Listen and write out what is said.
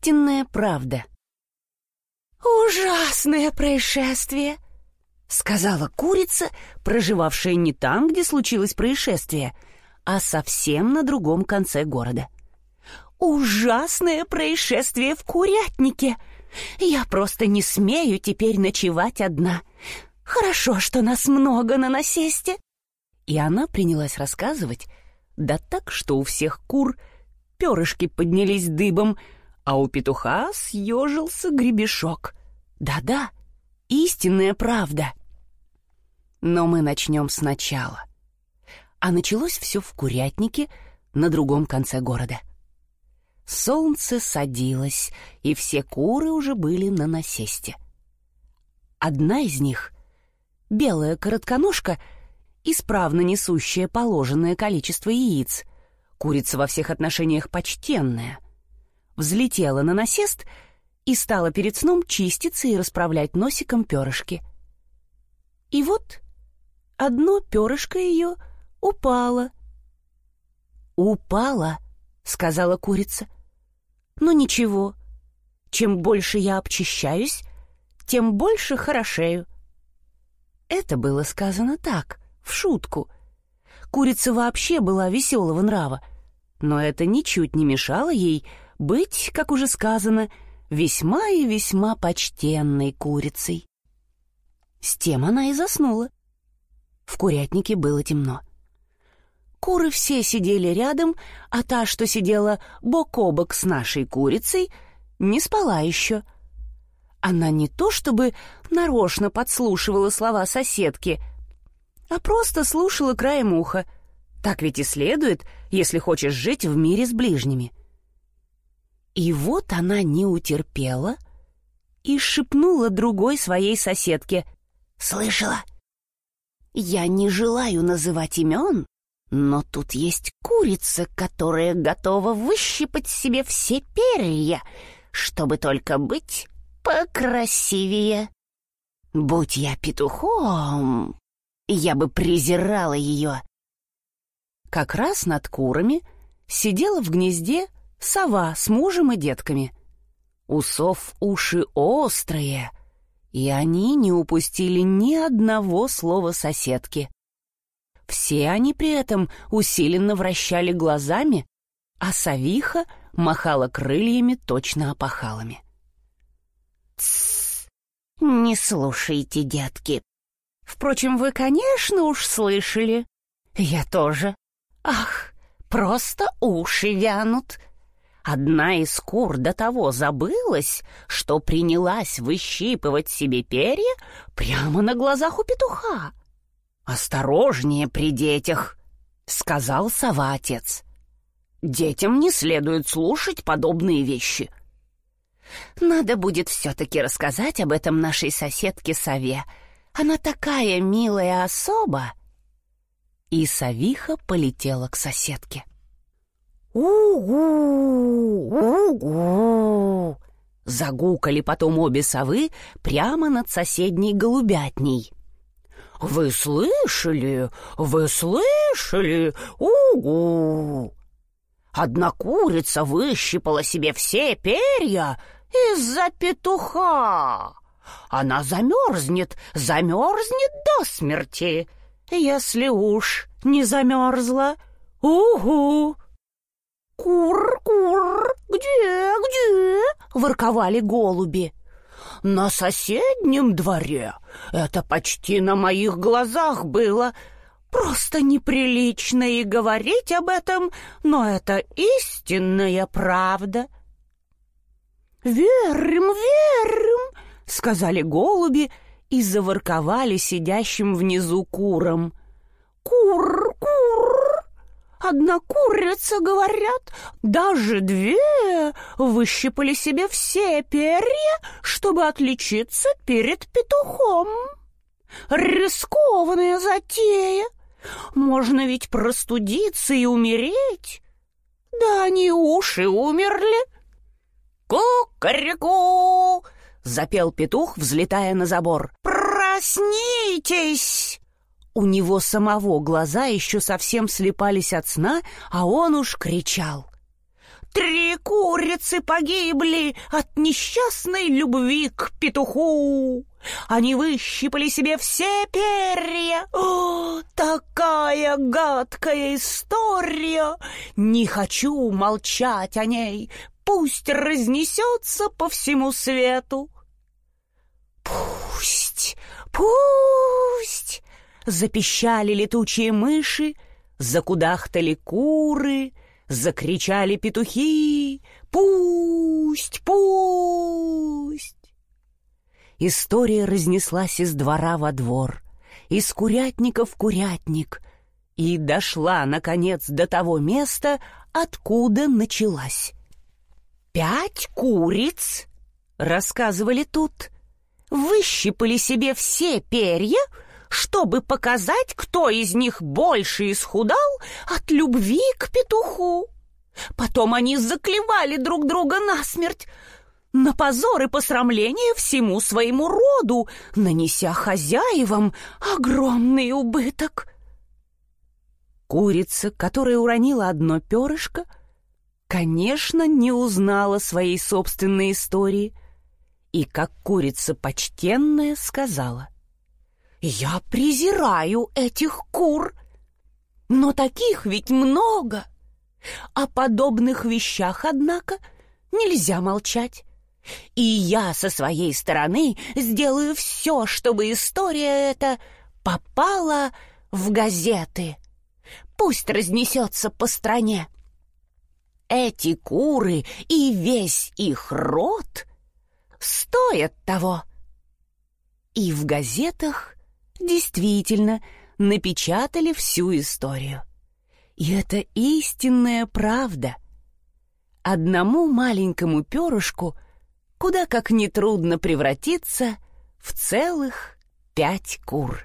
Истинная правда. «Ужасное происшествие!» — сказала курица, проживавшая не там, где случилось происшествие, а совсем на другом конце города. «Ужасное происшествие в курятнике! Я просто не смею теперь ночевать одна. Хорошо, что нас много на насесте!» И она принялась рассказывать, да так, что у всех кур перышки поднялись дыбом, а у петуха съежился гребешок. Да-да, истинная правда. Но мы начнем сначала. А началось все в курятнике на другом конце города. Солнце садилось, и все куры уже были на насесте. Одна из них, белая коротконожка, исправно несущая положенное количество яиц, курица во всех отношениях почтенная, взлетела на насест и стала перед сном чиститься и расправлять носиком перышки. И вот одно перышко ее упало. «Упало», — сказала курица. «Но ничего, чем больше я обчищаюсь, тем больше хорошею». Это было сказано так, в шутку. Курица вообще была веселого нрава, но это ничуть не мешало ей быть, как уже сказано, весьма и весьма почтенной курицей. С тем она и заснула. В курятнике было темно. Куры все сидели рядом, а та, что сидела бок о бок с нашей курицей, не спала еще. Она не то чтобы нарочно подслушивала слова соседки, а просто слушала краем уха. Так ведь и следует, если хочешь жить в мире с ближними. И вот она не утерпела и шепнула другой своей соседке. «Слышала? Я не желаю называть имен, но тут есть курица, которая готова выщипать себе все перья, чтобы только быть покрасивее. Будь я петухом, я бы презирала ее. Как раз над курами сидела в гнезде сова с мужем и детками. Усов уши острые, и они не упустили ни одного слова соседки. Все они при этом усиленно вращали глазами, а совиха махала крыльями точно опахалами. «Тссс! Не слушайте, детки. Впрочем, вы, конечно, уж слышали. Я тоже. Ах, просто уши вянут!» Одна из кур до того забылась, что принялась выщипывать себе перья прямо на глазах у петуха. «Осторожнее при детях», — сказал сова-отец. «Детям не следует слушать подобные вещи». «Надо будет все-таки рассказать об этом нашей соседке Сове. Она такая милая особа». И совиха полетела к соседке. «У-гу! У-гу!» Загукали потом обе совы прямо над соседней голубятней. «Вы слышали? Вы слышали? У-гу!» Одна курица выщипала себе все перья из-за петуха. Она замерзнет, замерзнет до смерти, если уж не замерзла. Угу! «Кур, кур, где, где?» — ворковали голуби. «На соседнем дворе. Это почти на моих глазах было. Просто неприлично и говорить об этом, но это истинная правда». «Верим, верим!» — сказали голуби и заворковали сидящим внизу куром. «Кур, кур!» Одна курица, говорят, даже две выщипали себе все перья, чтобы отличиться перед петухом. Рискованная затея. Можно ведь простудиться и умереть. Да они уши умерли. «Ку-ку-ку!» — запел петух, взлетая на забор. «Проснитесь!» У него самого глаза еще совсем слепались от сна, а он уж кричал. Три курицы погибли от несчастной любви к петуху. Они выщипали себе все перья. О, такая гадкая история! Не хочу молчать о ней. Пусть разнесется по всему свету. Пусть, пусть! Запищали летучие мыши, закудахтали куры, закричали петухи. Пусть, пусть! История разнеслась из двора во двор, из курятника в курятник и дошла, наконец, до того места, откуда началась. «Пять куриц», — рассказывали тут, — «выщипали себе все перья, чтобы показать, кто из них больше исхудал от любви к петуху. Потом они заклевали друг друга насмерть, на позор и посрамление всему своему роду, нанеся хозяевам огромный убыток. Курица, которая уронила одно перышко, конечно, не узнала своей собственной истории и, как курица почтенная, сказала, «Я презираю этих кур, но таких ведь много. О подобных вещах, однако, нельзя молчать. И я со своей стороны сделаю все, чтобы история эта попала в газеты. Пусть разнесется по стране. Эти куры и весь их род стоят того. И в газетах действительно напечатали всю историю. И это истинная правда. Одному маленькому перышку — куда как нетрудно превратиться в целых пять кур.